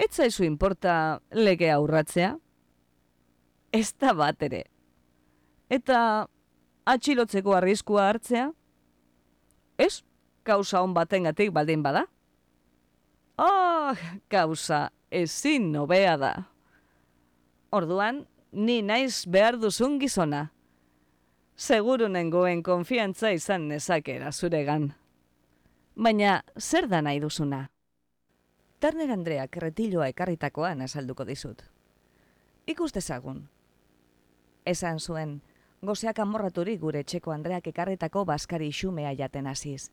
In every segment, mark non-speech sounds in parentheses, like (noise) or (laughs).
Ez zaizu inporta lege aurratzea? Ez da bat ere. Eta atxilotzeko arriskua hartzea? Ez, kausa hon batengatik baldin bada? Oh, kausa ezin nobea da. Orduan, ni naiz behar duzun gizona. Seguru nengoen konfiantza izan nezakera zuregan. Baina, zer da nahi duzuna? Turner Andreak retiloa ekarritakoan azalduko dizut. Ikustezagun. Esan zuen, gozeak amorraturi gure txeko Andreak ekarretako baskari xumea jaten hasiz.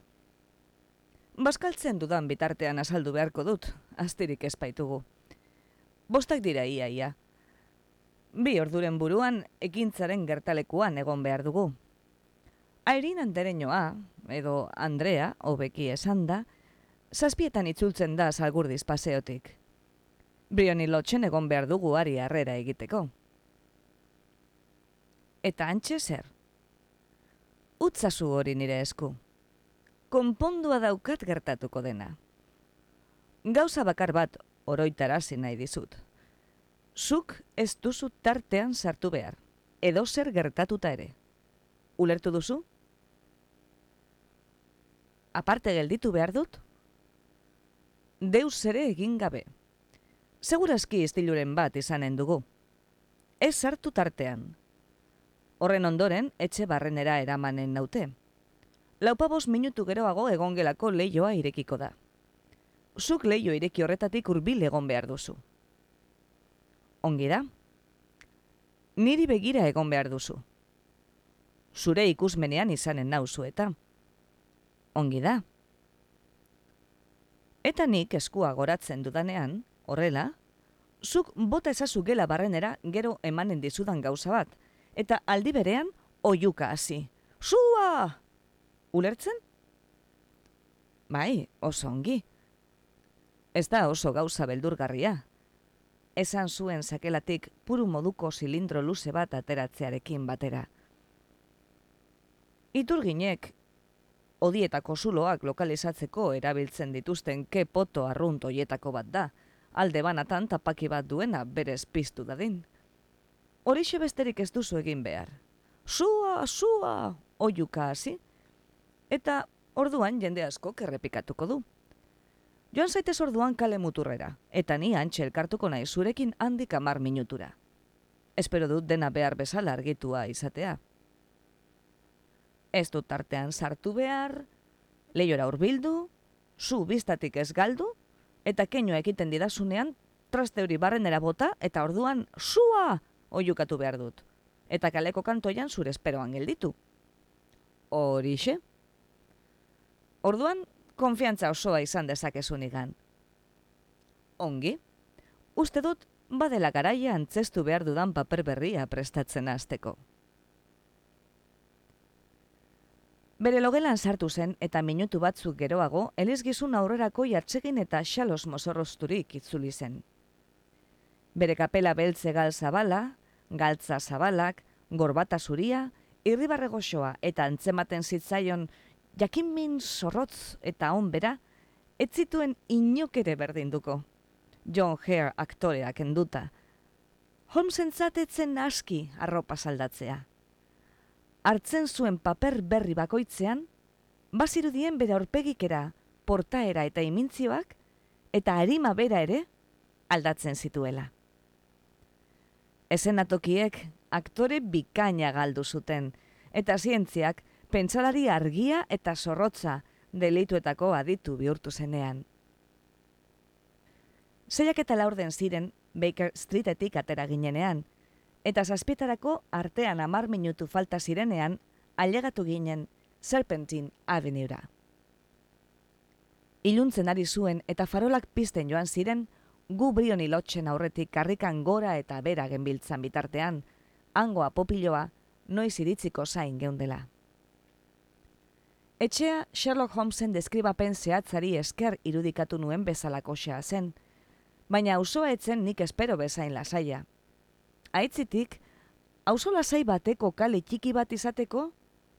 Baskaltzen dudan bitartean azaldu beharko dut, astirik espaitugu. Bostak dira ia ia. Bi orduren buruan ekintzaren gertalekuan egon behar dugu. Airin andereñoa, edo Andrea, hobeki esan da, zazpietan itzultzen da salgurdiz paseotik. Brioni lotxen egon behar dugu ari harrera egiteko. Eta antxe zer? Utzazu hori nire esku. Konpondua daukat gertatuko dena. Gauza bakar bat oroitarazi nahi dizut. Zuk ez duzu tartean sartu behar, edo zer gertatuta ere. Ulertu duzu? Aparte gelditu behar dut? Deus ere egin gabe. Segurazki istiluren bat izanen dugu. Ez sartu tartean, Horren ondoren, etxe barrenera eramanen naute. Laupabos minutu geroago egongelako leioa irekiko da. Zuk leio ireki horretatik hurbil egon behar duzu. Ongi da? Niri begira egon behar duzu. Zure ikusmenean izanen nauzu eta. Ongi da? Eta nik eskua goratzen dudanean, horrela, zuk bota ezazu gela barrenera gero emanen dizudan gauza bat, eta aldi berean oiuka hasi. Sua! Ulertzen? Bai, oso ongi. Ez da oso gauza beldurgarria. Esan zuen sakelatik puru moduko zilindro luze bat ateratzearekin batera. Iturginek, odietako zuloak lokalizatzeko erabiltzen dituzten ke poto arrunt oietako bat da, alde banatan tapaki bat duena berez piztu dadin. Horixe besterik ez duzu egin behar. Sua, sua, oiuka hasi. Eta orduan jende asko errepikatuko du. Joan zaitez orduan kale muturrera, eta ni antxe elkartuko nahi zurekin handik amar minutura. Espero dut dena behar bezala argitua izatea. Ez dut tartean sartu behar, lehiora urbildu, zu biztatik ez galdu, eta keino egiten didazunean, traste hori barrenera bota, eta orduan, sua, oiukatu behar dut. Eta kaleko kantoian zure esperoan gelditu. Horixe? Orduan, konfiantza osoa izan dezakezun igan. Ongi? Uste dut, badela garaia antzestu behar dudan paper berria prestatzen azteko. Bere logelan sartu zen eta minutu batzuk geroago, elizgizun aurrerako jartsegin eta xalos mozorrozturik itzuli zen bere kapela beltze gal zabala, galtza zabalak, gorbata zuria, irribarre goxoa eta antzematen zitzaion jakin min zorrotz eta onbera, ez zituen inokere berdinduko. John Hare aktoreak enduta. Holmesen zatetzen aski arropa saldatzea. Artzen zuen paper berri bakoitzean, bazirudien bere aurpegikera, portaera eta imintzioak, eta harima bera ere, aldatzen zituela. Esenatokiek aktore bikaina galdu zuten, eta zientziak pentsalari argia eta zorrotza delituetako aditu bihurtu zenean. Zeiak eta laurden ziren Baker Streetetik atera ginenean, eta zazpietarako artean amar minutu falta zirenean ailegatu ginen Serpentine Avenuera. Iluntzen ari zuen eta farolak pizten joan ziren, gu brioni lotxen aurretik karrikan gora eta bera genbiltzan bitartean, hangoa popiloa, noiz iritziko zain geundela. Etxea Sherlock Holmesen deskribapen zehatzari esker irudikatu nuen bezalako xea zen, baina auzoa etzen nik espero bezain lasaia. Aitzitik, auzo lasai bateko kale txiki bat izateko,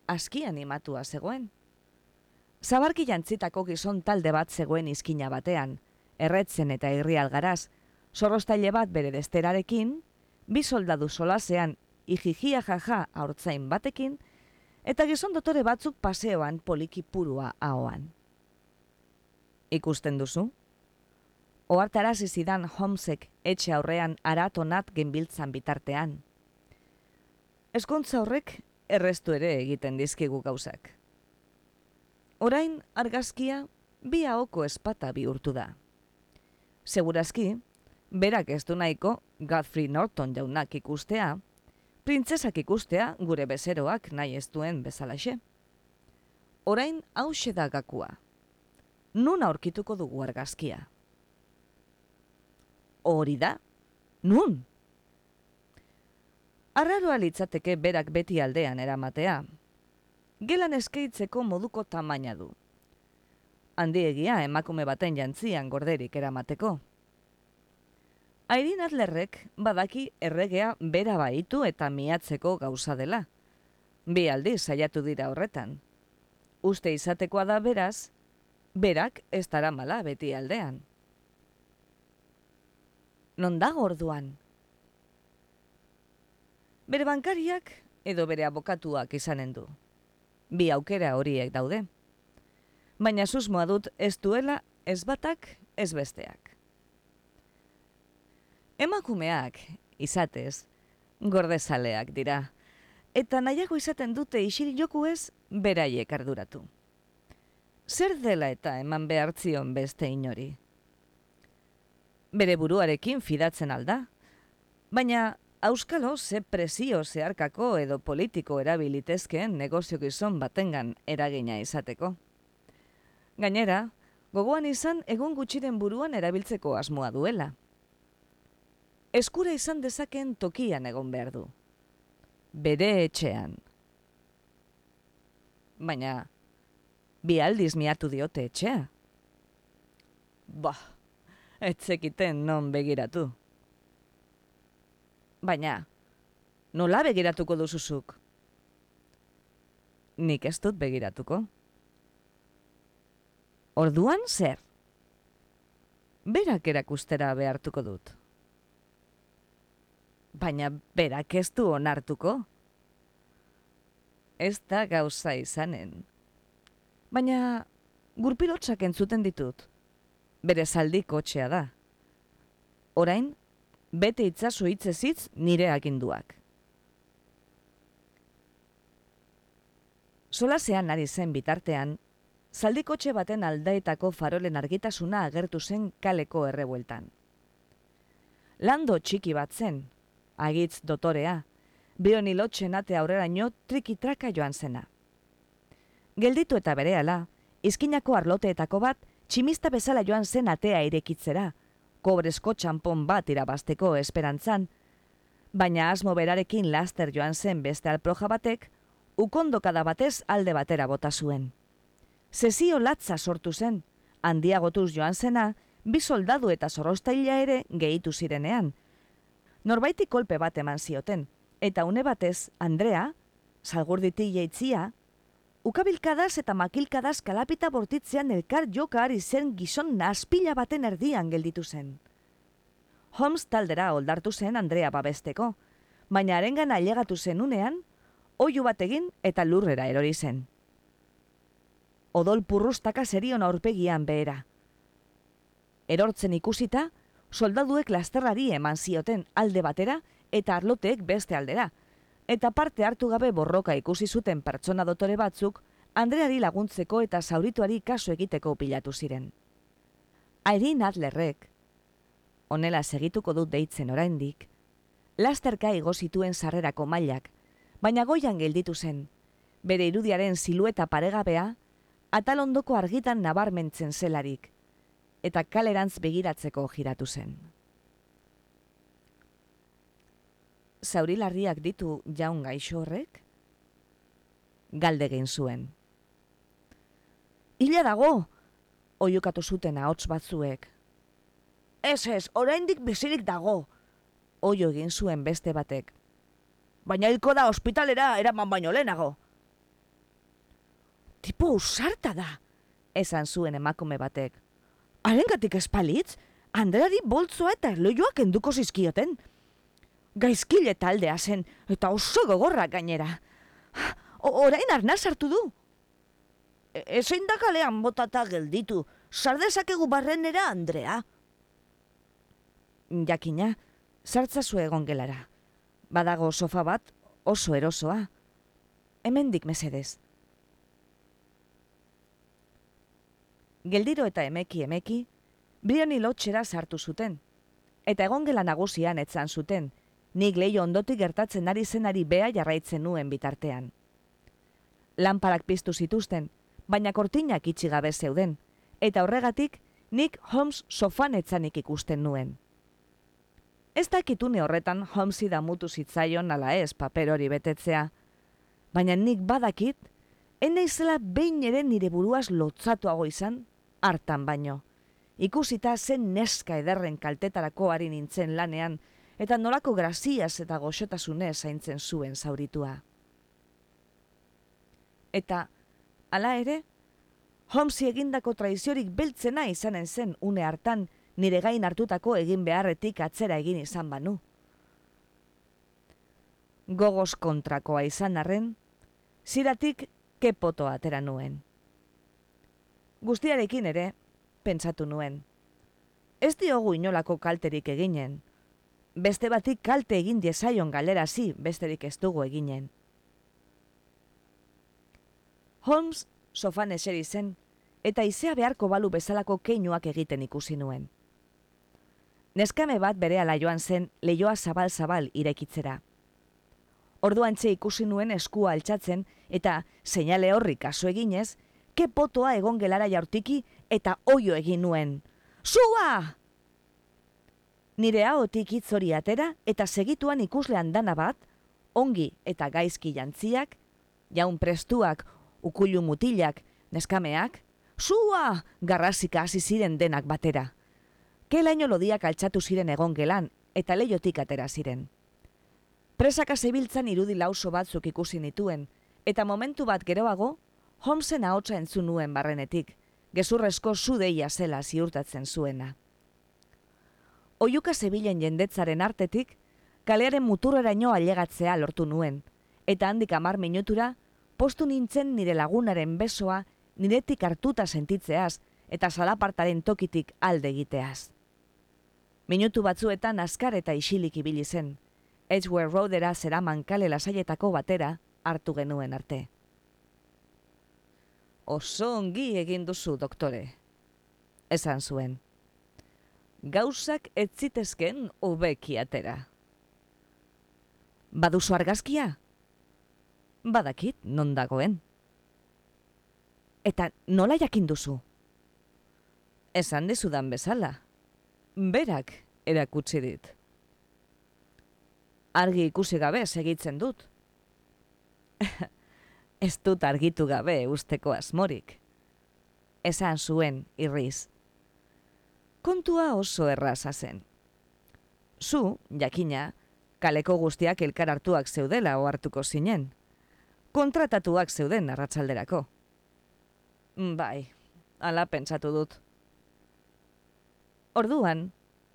aski animatua zegoen. Zabarki jantzitako gizon talde bat zegoen izkina batean, erretzen eta irri algaraz, Zorrostaile bat bere desterarekin, bi soldadu solasean ijijia jaja aurtzain batekin, eta gizon dotore batzuk paseoan poliki purua ahoan. Ikusten duzu? Oartarazi zidan Homsek etxe aurrean aratonat genbiltzan bitartean. Eskontza horrek errestu ere egiten dizkigu gauzak. Orain argazkia bi ahoko espata bihurtu da. Segurazki, berak ez du nahiko Godfrey Norton jaunak ikustea, printzesak ikustea gure bezeroak nahi ez duen bezalaxe. Orain hause da gakua. Nun aurkituko dugu argazkia? Hori da? Nun? Arraroa litzateke berak beti aldean eramatea. Gelan eskeitzeko moduko tamaina du. Handiegia emakume baten jantzian gorderik eramateko. Airin Adlerrek badaki erregea bera baitu eta miatzeko gauza dela. Bi aldi saiatu dira horretan. Uste izatekoa da beraz, berak ez mala beti aldean. Non da orduan? Bere bankariak edo bere abokatuak izanen du. Bi aukera horiek daude baina susmoa dut ez duela ez batak ez besteak. Emakumeak, izatez, gordezaleak dira, eta nahiago izaten dute isil joku ez beraiek arduratu. Zer dela eta eman behartzion beste inori? Bere buruarekin fidatzen alda, baina Auskalo ze presio zeharkako edo politiko erabilitezkeen negozio gizon batengan eragina izateko. Gainera, gogoan izan egun gutxiren buruan erabiltzeko asmoa duela. Eskura izan dezaken tokian egon behar du. Bere etxean. Baina, bi aldiz miatu diote etxea. Ba, etzekiten non begiratu. Baina, nola begiratuko duzuzuk? Nik ez dut begiratuko. Orduan zer? Berak erakustera behartuko dut. Baina berak ez du onartuko. Ez da gauza izanen. Baina gurpilotsak entzuten ditut. Bere zaldi kotxea da. Orain, bete itzazu hitzezitz nire aginduak. Solasean ari zen bitartean, zaldikotxe baten aldaetako farolen argitasuna agertu zen kaleko errebueltan. Lando txiki bat zen, agitz dotorea, bioni lotxen ate aurrera triki-traka joan zena. Gelditu eta berehala, izkinako arloteetako bat, tximista bezala joan zen atea irekitzera, kobrezko txampon bat irabasteko esperantzan, baina asmo berarekin laster joan zen beste alproja batek, ukondokada batez alde batera bota zuen. Zezio latza sortu zen, handiagotuz joan zena, bi soldadu eta zorrostaila ere gehitu zirenean. Norbaiti kolpe bat eman zioten, eta une batez, Andrea, salgurditi jaitzia, ukabilkadaz eta makilkadaz kalapita bortitzean elkar joka ari zen gizon naspila baten erdian gelditu zen. Holmes taldera oldartu zen Andrea babesteko, baina arengan ailegatu zen unean, oiu bat egin eta lurrera erori zen odol purrustaka serion aurpegian behera. Erortzen ikusita, soldaduek lasterrari eman zioten alde batera eta arloteek beste aldera, eta parte hartu gabe borroka ikusi zuten pertsona dotore batzuk, Andreari laguntzeko eta zaurituari kaso egiteko pilatu ziren. Airin Adlerrek, onela segituko dut deitzen oraindik, lasterka igo zituen sarrerako mailak, baina goian gelditu zen, bere irudiaren silueta paregabea, atal ondoko argitan nabarmentzen zelarik, eta kalerantz begiratzeko giratu zen. Zaurilarriak ditu jaun gaixo horrek? Galde egin zuen. Ila dago, oiukatu zuten ahots batzuek. Ez ez, oraindik bizirik dago, oio egin zuen beste batek. Baina hilko da ospitalera eraman baino lehenago tipo usarta da, esan zuen emakume batek. Arengatik espalitz, Andreari boltzoa eta loioak enduko zizkioten. Gaizkile taldea zen, eta oso gogorra gainera. O, orain arna sartu du. E, ezein da kalean botata gelditu, sardezakegu barrenera Andrea. Jakina, sartzazu egon gelara. Badago sofa bat oso erosoa. Hemendik mesedez. Geldiro eta emeki emeki, Briani lotxera sartu zuten. Eta egongela nagusian etzan zuten, nik leio ondotik gertatzen ari zenari bea jarraitzen nuen bitartean. Lanparak piztu zituzten, baina kortinak itxi gabe zeuden, eta horregatik nik Holmes sofan etzanik ikusten nuen. Ez dakitune horretan Holmesi da mutu zitzaion ala ez paper hori betetzea, baina nik badakit, eneizela behin ere nire buruaz lotzatuago izan, hartan baino. Ikusita zen neska ederren kaltetarako ari nintzen lanean, eta nolako graziaz eta goxotasunez zaintzen zuen zauritua. Eta, hala ere, Holmesi egindako traiziorik beltzena izanen zen une hartan nire gain hartutako egin beharretik atzera egin izan banu. Gogos kontrakoa izan arren, ziratik kepoto atera nuen. Guztiarekin ere, pentsatu nuen. Ez diogu inolako kalterik eginen. Beste batik kalte egin diezaion galera zi, besterik ez dugu eginen. Holmes sofan eseri zen, eta izea beharko balu bezalako keinuak egiten ikusi nuen. Neskame bat bere ala joan zen leioa zabal-zabal irekitzera. Orduan txe ikusi nuen eskua altxatzen eta seinale horri kaso eginez, ke potoa egon gelara jaurtiki eta oio egin nuen. Sua! Nire haotik itzori atera eta segituan ikuslean dana bat, ongi eta gaizki jantziak, jaun prestuak ukulu mutilak, neskameak, sua, garrasika hasi ziren denak batera. Kelaino lodiak altxatu ziren egon gelan, eta leiotik atera ziren. Presaka zebiltzan irudi lauso batzuk ikusi nituen, eta momentu bat geroago, Holmesen ahotsa entzun nuen barrenetik, gezurrezko zudeia zela ziurtatzen zuena. Oiuka zebilen jendetzaren artetik, kalearen muturreraino ailegatzea lortu nuen, eta handik amar minutura, postu nintzen nire lagunaren besoa niretik hartuta sentitzeaz eta salapartaren tokitik alde egiteaz. Minutu batzuetan askar eta isilik ibili zen, Edgeware Roadera zeraman kale lasaietako batera hartu genuen arte. Oso ongi egin duzu, doktore. Esan zuen. Gauzak ez zitezken ubeki atera. Baduzu argazkia? badakit non dagoen. Eta nola jakin duzu? Esan dizudan bezala. Berak erakutsi dit. Argi ikusi gabe segitzen dut. (laughs) Ez dut argitu gabe usteko asmorik. Esan zuen irriz. Kontua oso erraza zen. Zu, jakina, kaleko guztiak elkar hartuak zeudela ohartuko zinen kontratatuak zeuden arratsalderako. Bai, ala pentsatu dut. Orduan,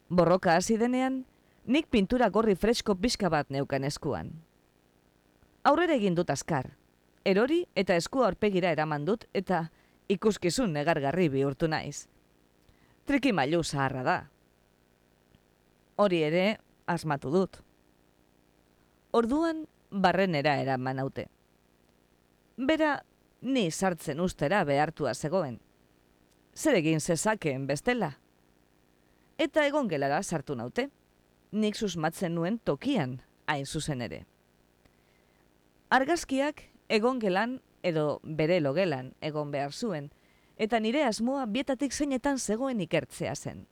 borroka hasi denean, nik pintura gorri fresko pixka bat neukan eskuan. Aurrera egin dut askar, erori eta esku aurpegira eraman dut eta ikuskizun negargarri bihurtu naiz. Triki mailu zaharra da. Hori ere, asmatu dut. Orduan, barrenera eraman haute bera ni sartzen ustera behartua zegoen. Zer egin zezakeen bestela? Eta egon gelara sartu naute, nik susmatzen nuen tokian hain zuzen ere. Argazkiak egon gelan edo bere logelan egon behar zuen, eta nire asmoa bietatik zeinetan zegoen ikertzea zen.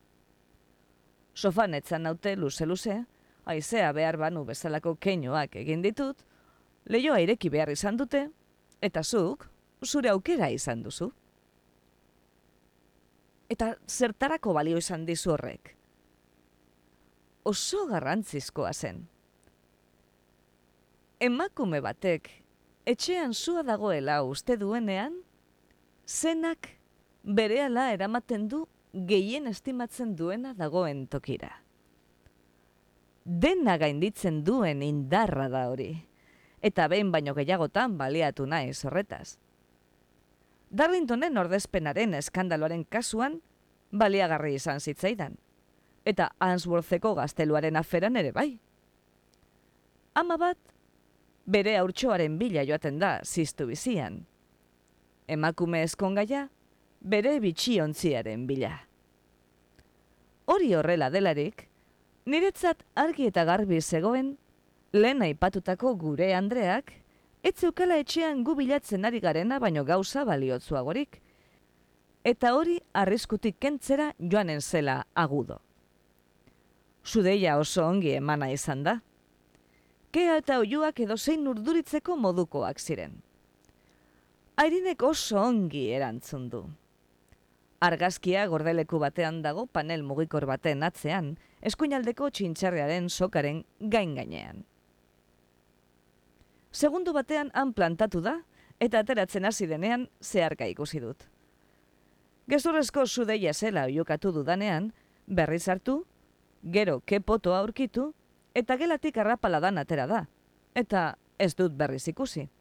Sofan etzan naute luze-luze, aizea behar banu bezalako keinoak egin ditut, lehioa ireki behar izan dute, Eta zuk, zure aukera izan duzu. Eta zertarako balio izan dizu horrek. Oso garrantzizkoa zen. Emakume batek, etxean zua dagoela uste duenean, zenak berehala eramaten du gehien estimatzen duena dagoen tokira. Dena gainditzen duen indarra da hori, eta behin baino gehiagotan baliatu naiz horretaz. Darlingtonen ordezpenaren eskandaloaren kasuan, baliagarri izan zitzaidan, eta Answortheko gazteluaren aferan ere bai. Ama bat, bere haurtxoaren bila joaten da ziztu bizian. Emakume eskongaia, bere bitxiontziaren bila. Hori horrela delarik, niretzat argi eta garbi zegoen, lehen aipatutako gure Andreak, ez zeukala etxean gu bilatzen ari garena baino gauza baliotzuagorik, eta hori arriskutik kentzera joanen zela agudo. Zudeia oso ongi emana izan da. Kea eta oiuak edo zein urduritzeko modukoak ziren. Airinek oso ongi erantzun du. Argazkia gordeleku batean dago panel mugikor baten atzean, eskuinaldeko txintxarrearen sokaren gain gainean. Segundu batean han plantatu da, eta ateratzen hasi denean zeharka ikusi dut. Gezurrezko zudeia zela oiokatu dudanean, berriz hartu, gero kepoto aurkitu, eta gelatik arrapaladan atera da, eta ez dut berriz ikusi.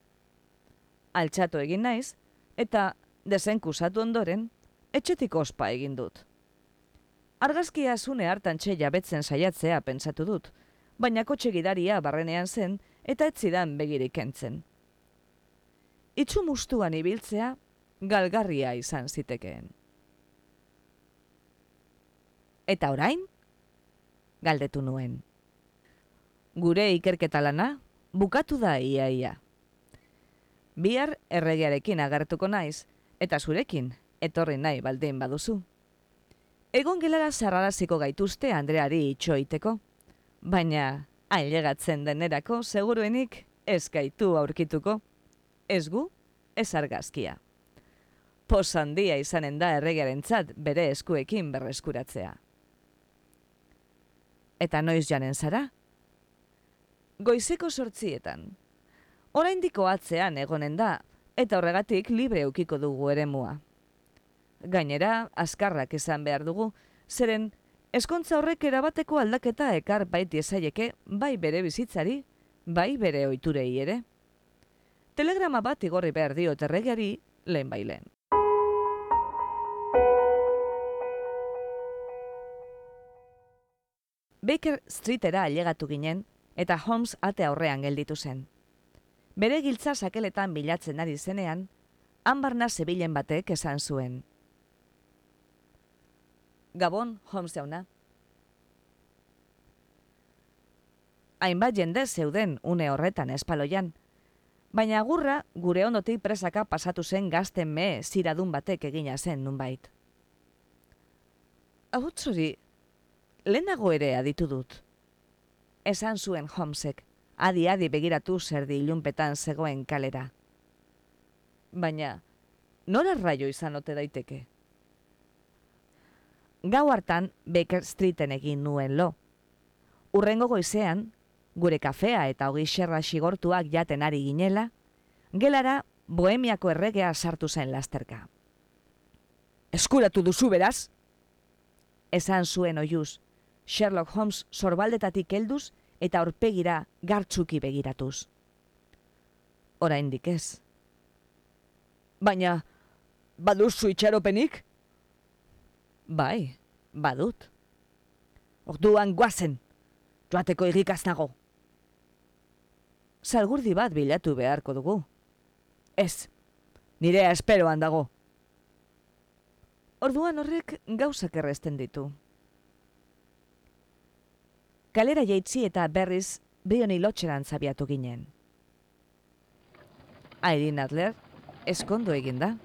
Altxatu egin naiz, eta desenkusatu ondoren, etxetik ospa egin dut. Argazkia zune hartan txeia betzen saiatzea pentsatu dut, baina kotxe gidaria barrenean zen eta etzidan begirik entzen. Itxu mustuan ibiltzea galgarria izan zitekeen. Eta orain? Galdetu nuen. Gure ikerketa lana bukatu da iaia. Bihar erregearekin agertuko naiz, eta zurekin etorri nahi baldin baduzu. Egon gelara zarraraziko gaituzte Andreari itxoiteko, baina ailegatzen denerako seguruenik ez gaitu aurkituko, ez gu, ez argazkia. Pos handia izanen da erregearen bere eskuekin berreskuratzea. Eta noiz janen zara? Goizeko sortzietan. Oraindiko atzean egonen da, eta horregatik libre ukiko dugu ere mua. Gainera, azkarrak izan behar dugu, zeren eskontza horrek erabateko aldaketa ekar baiti esaieke bai bere bizitzari, bai bere oiturei ere. Telegrama bat igorri behar dio terregiari lehen bai lehen. Baker Streetera ailegatu ginen eta Holmes ate aurrean gelditu zen. Bere giltza sakeletan bilatzen ari zenean, hanbarna zebilen batek esan zuen. Gabon, Holmes jauna. Hainbat jende zeuden une horretan espaloian, baina agurra gure ondotik presaka pasatu zen gazten me ziradun batek egina zen nunbait. Ahutzuri, lehenago ere aditu dut. Esan zuen Holmesek, adi-adi begiratu zerdi ilunpetan zegoen kalera. Baina, nora raio izan ote daiteke? Gau hartan Baker Streeten egin nuen lo. Urrengo goizean, gure kafea eta hogi xerra xigortuak jaten ari ginela, gelara bohemiako erregea sartu zen lasterka. Eskuratu duzu beraz? Esan zuen oiuz, Sherlock Holmes sorbaldetatik helduz eta aurpegira gartzuki begiratuz. Ora ez. Baina, baduzu itxaropenik? Bai, badut. Orduan guazen, joateko irrikaz nago. Salgurdi bat bilatu beharko dugu. Ez, nirea esperoan dago. Orduan horrek gauzak errezten ditu. Kalera jaitzi eta berriz brioni lotxeran zabiatu ginen. Airin Adler, eskondo eginda.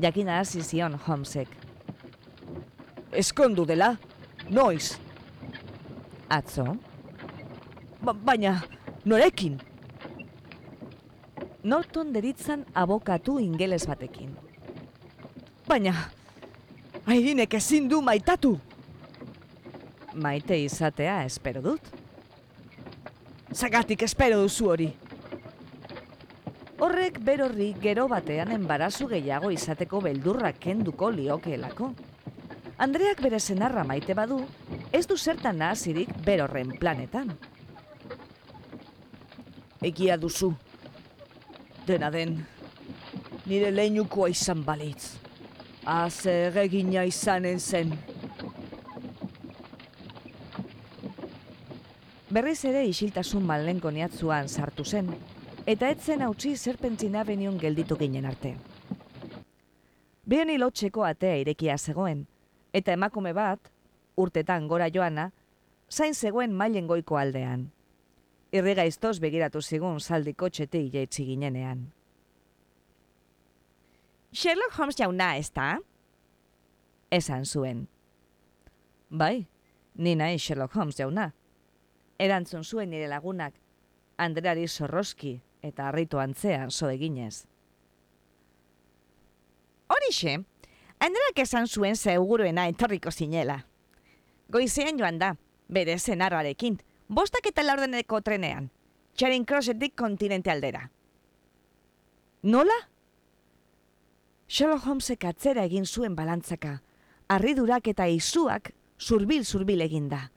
Jakina hasi zion Homsek eskondu dela, noiz. Atzo? Ba, baina, norekin? Norton deritzan abokatu ingeles batekin. Baina, aidinek ezin du maitatu. Maite izatea espero dut. Zagatik espero duzu hori. Horrek berorri gero batean enbarazu gehiago izateko beldurrak kenduko liokeelako Andreak bere senarra maite badu, ez du zertan nahazirik berorren planetan. Egia duzu. Dena den, nire lehinukoa izan balitz. Azer egina izanen zen. Berriz ere isiltasun malenko niatzuan sartu zen, eta etzen hautsi zerpentzina benion gelditu ginen arte. Behan lotxeko atea irekia zegoen, eta emakume bat, urtetan gora joana, zain zegoen mailen goiko aldean. Irriga iztoz begiratu zigun saldiko txete jaitsi ginenean. Sherlock Holmes jauna, ez da? Esan zuen. Bai, ni nahi Sherlock Holmes jauna. Erantzun zuen nire lagunak, Andreari Sorroski eta harritu antzean zo eginez. Horixe, Andreak esan zuen zeuguruena etorriko zinela. Goizean joan da, bere zenarrarekin, bostak eta laurdeneko trenean, Charing Crossetik kontinente aldera. Nola? Sherlock Holmesek atzera egin zuen balantzaka, harridurak eta izuak zurbil-zurbil eginda.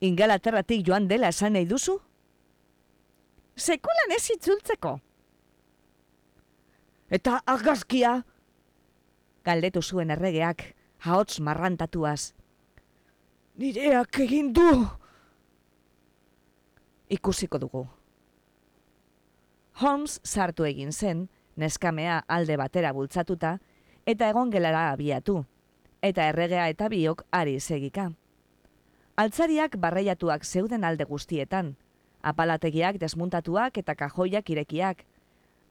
Ingalaterratik joan dela esan nahi duzu? Sekulan ez itzultzeko. Eta argazkia? Galdetu zuen erregeak, haotz marrantatuaz. Nireak egin du! Ikusiko dugu. Holmes sartu egin zen, neskamea alde batera bultzatuta, eta egon gelara abiatu, eta erregea eta biok ari segika. Altzariak barreiatuak zeuden alde guztietan, apalategiak desmuntatuak eta kajoiak irekiak,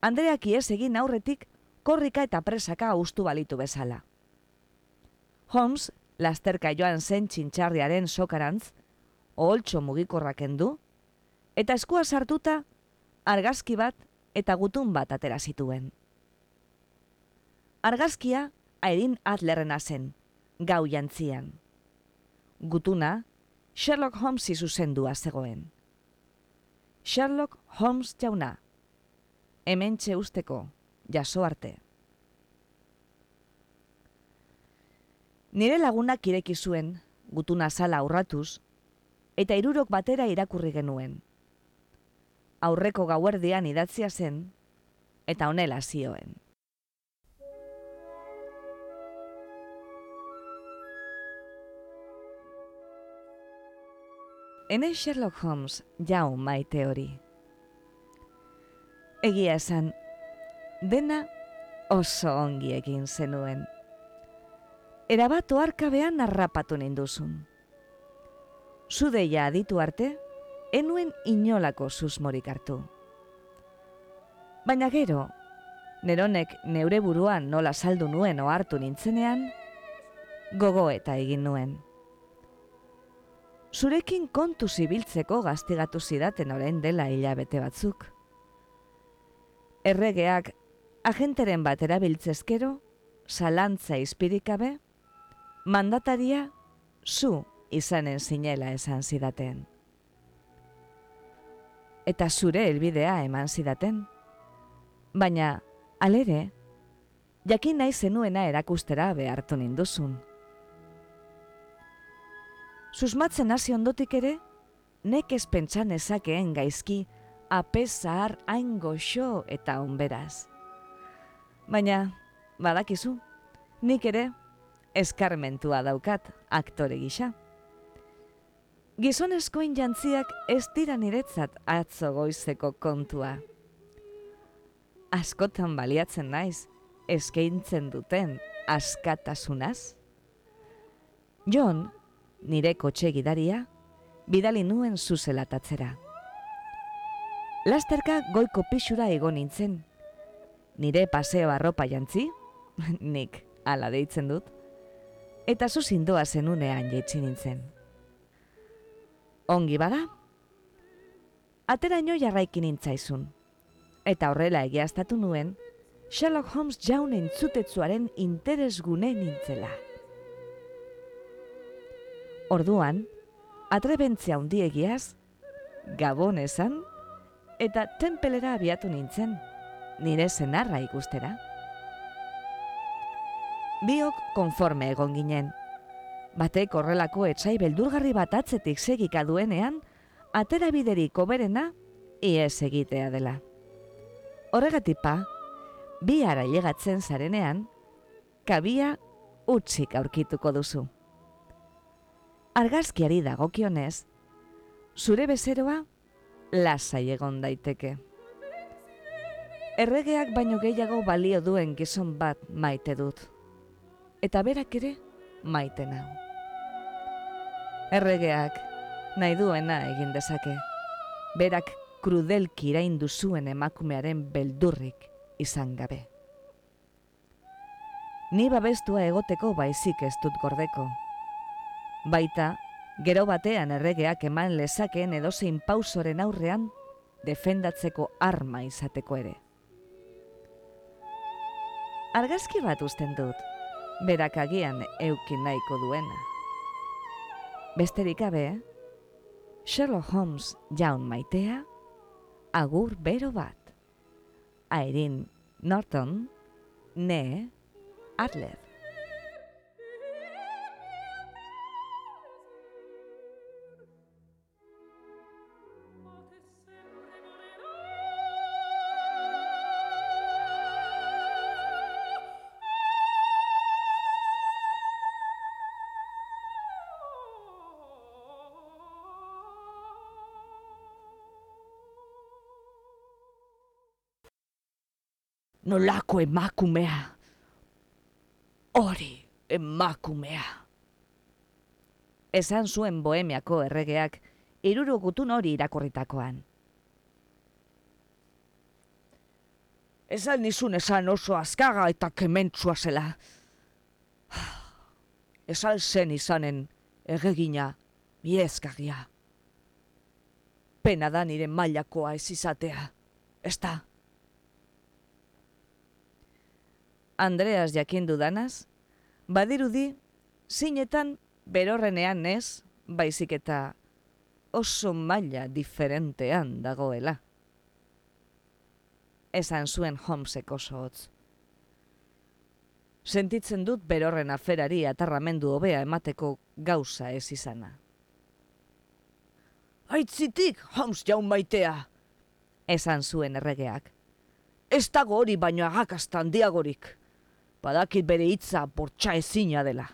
Andreak ies egin aurretik korrika eta presaka ustu balitu bezala. Holmes, lasterka joan zen txintxarriaren sokarantz, oholtxo mugikorrak endu, eta eskua sartuta, argazki bat eta gutun bat atera zituen. Argazkia Airin Adlerrena zen, gau jantzian. Gutuna, Sherlock Holmes izuzendua zegoen. Sherlock Holmes jauna, hemen usteko, jaso arte. Nire lagunak ireki zuen, gutuna sala aurratuz, eta irurok batera irakurri genuen aurreko gauerdian idatzia zen, eta honela zioen. Hene Sherlock Holmes jau maite hori. Egia esan, dena oso ongi egin zenuen. Erabat oarkabean arrapatu ninduzun. Zudeia aditu arte, enuen inolako susmorik hartu. Baina gero, neronek neure buruan nola saldu nuen ohartu nintzenean, gogo eta egin nuen. Zurekin kontu zibiltzeko gaztigatu zidaten orain dela hilabete batzuk. Erregeak agenteren bat erabiltzezkero, salantza izpirikabe, mandataria zu izanen zinela esan zidaten eta zure helbidea eman zidaten. Baina, alere, jakin nahi zenuena erakustera behartu ninduzun. Susmatzen hasi ondotik ere, nek ez pentsan ezakeen gaizki apesar hain goxo eta onberaz. Baina, badakizu, nik ere eskarmentua daukat aktore gisa. Gizonezkoin jantziak ez dira niretzat atzo goizeko kontua. Askotan baliatzen naiz, eskaintzen duten askatasunaz. John, nire kotxe gidaria, bidali nuen zuzelatatzera. Lasterka goiko pixura egon nintzen. Nire paseo arropa jantzi, (laughs) nik ala deitzen dut, eta zuzindoa zenunean jetxin nintzen ongi bada? Ateraino jarraikin intzaizun. Eta horrela egiaztatu nuen, Sherlock Holmes jaunen zutetzuaren interesgune nintzela. Orduan, atrebentzia hundiegiaz, gabon esan, eta tempelera abiatu nintzen, nire zenarra ikustera. Biok konforme egon ginen. Batek horrelako etxai beldurgarri bat atzetik segika duenean, atera biderik oberena, ies egitea dela. Horregatik pa, bi ara llegatzen zarenean, kabia utzik aurkituko duzu. Argazkiari dagokionez, zure bezeroa lasai egon daiteke. Erregeak baino gehiago balio duen gizon bat maite dut. Eta berak ere maite nau. Erregeak nahi duena egin dezake. Berak krudelki iraindu zuen emakumearen beldurrik izan gabe. Ni babestua egoteko baizik ez dut gordeko. Baita, gero batean erregeak eman lezakeen edozein pausoren aurrean defendatzeko arma izateko ere. Argazki bat usten dut, berak agian eukin nahiko duena. Besterik gabe, Sherlock Holmes jaun maitea, agur bero bat. Airin Norton, ne Adler. Nolako emakumea. Hori emakumea. Esan zuen bohemiako erregeak, iruru gutun hori irakorritakoan. Esan nizun esan oso azkaga eta kementsua zela. Esan zen izanen erregina biezkagia. Pena da nire mailakoa ez izatea. Ez da? Andreas jakindu danaz, badirudi, zinetan berorrenean ez, baizik eta oso maila diferentean dagoela. Esan zuen Holmesek oso hotz. Sentitzen dut berorren aferari atarramendu hobea emateko gauza ez izana. Aitzitik, Holmes jaun maitea! Esan zuen erregeak. Ez dago hori baino agakastan diagorik badakit bere hitza bortxa ezina dela.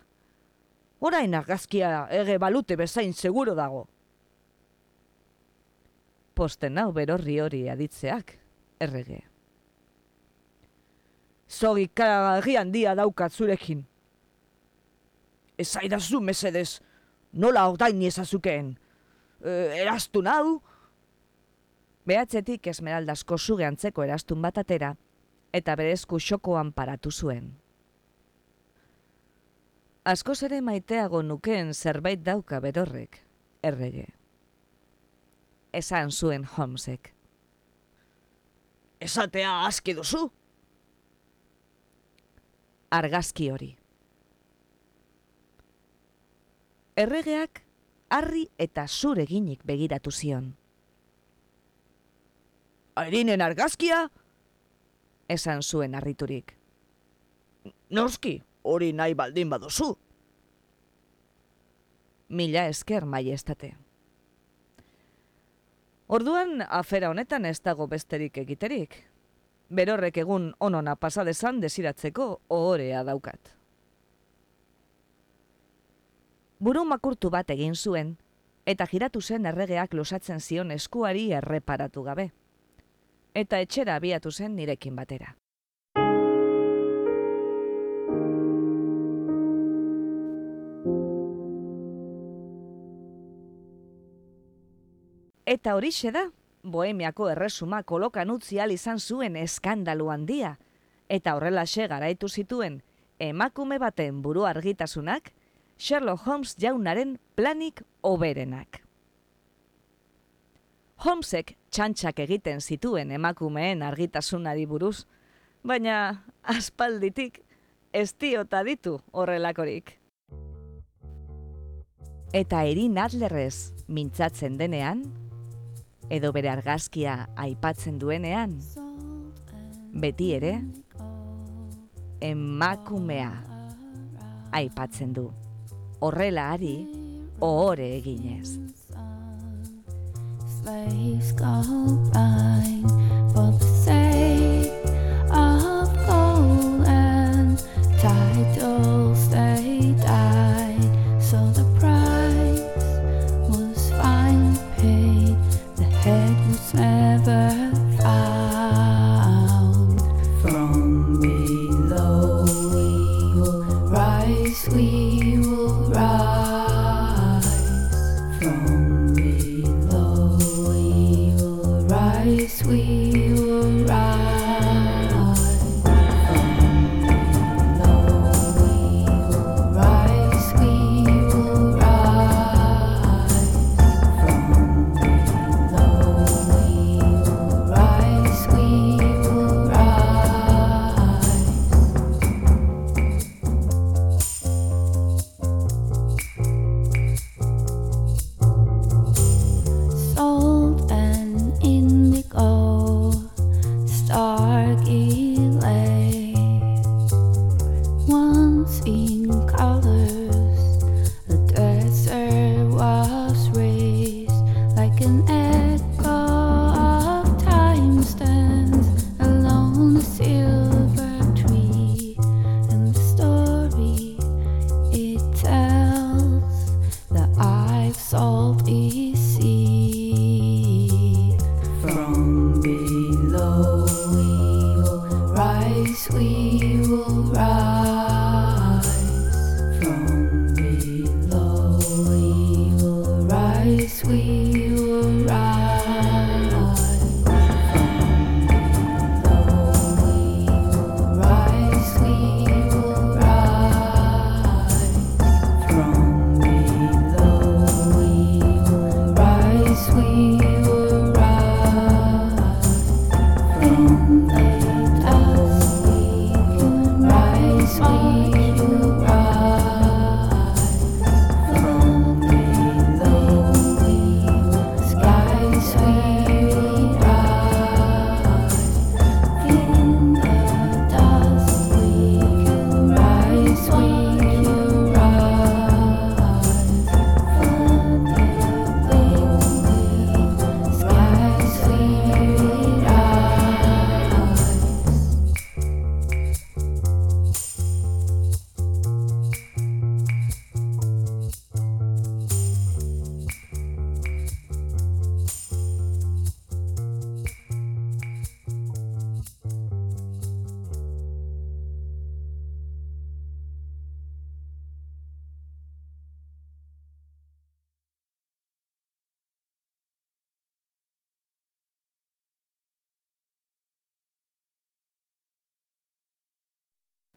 Orain argazkia ege balute bezain seguro dago. Posten hau berorri hori aditzeak, errege. Zogi karagarri handia daukat zurekin. Ez aidazu mesedez, nola ordain ezazukeen. E, erastun hau? Behatzetik esmeraldasko zuge antzeko erastun bat atera, eta berezku xokoan paratu zuen. Askoz ere maiteago nukeen zerbait dauka berorrek, errege. Esan zuen Holmesek. Esatea aski duzu? Argazki hori. Erregeak harri eta zure ginik begiratu zion. Airinen argazkia? esan zuen harriturik. Noski, hori nahi baldin baduzu. Mila esker maiestate. Orduan afera honetan ez dago besterik egiterik. Berorrek egun onona pasadezan desiratzeko ohorea daukat. Buru makurtu bat egin zuen, eta giratu zen erregeak losatzen zion eskuari erreparatu gabe eta etxera abiatu zen nirekin batera. Eta horixe da, Bohemiako erresuma kolokan utzi izan zuen eskandalu handia, eta horrelaxe garaitu zituen emakume baten buru argitasunak, Sherlock Holmes jaunaren planik oberenak. Holmesek txantxak egiten zituen emakumeen argitasunari buruz, baina aspalditik ez diota ditu horrelakorik. Eta erin adlerrez mintzatzen denean, edo bere argazkia aipatzen duenean, beti ere, emakumea aipatzen du. Horrela ari, ohore eginez. Slaves go who's never thought.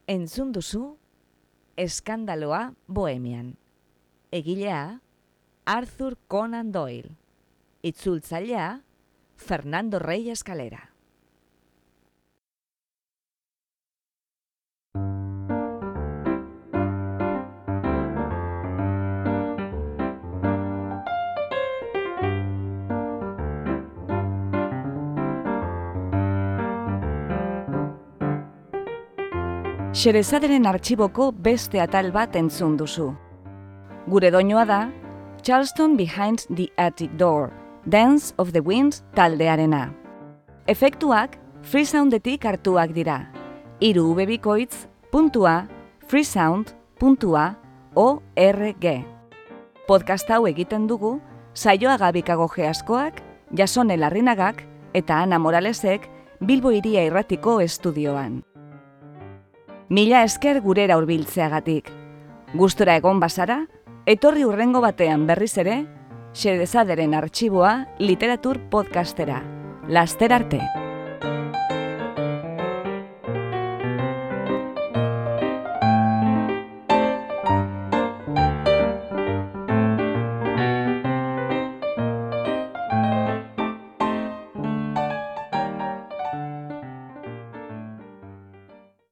Entzun duzu Eskandaloa Bohemian. Egilea Arthur Conan Doyle. Itzultzailea Fernando Rey Escalera. Xerezaderen artxiboko beste atal bat entzun duzu. Gure doinoa da, Charleston Behind the Attic Door, Dance of the Wind taldearena. Efektuak freesoundetik hartuak dira. Iru ubebikoitz, puntua, freesound, puntua, org. Podcast hau egiten dugu, saioa gabikago geaskoak, jasone larrinagak eta Ana Moralesek Bilbo iria irratiko estudioan. Mila esker gurera hurbiltzeagatik. Gustora egon bazara, etorri urrengo batean berriz ere, xedezaderen artxiboa literatur podcastera. Laster arte!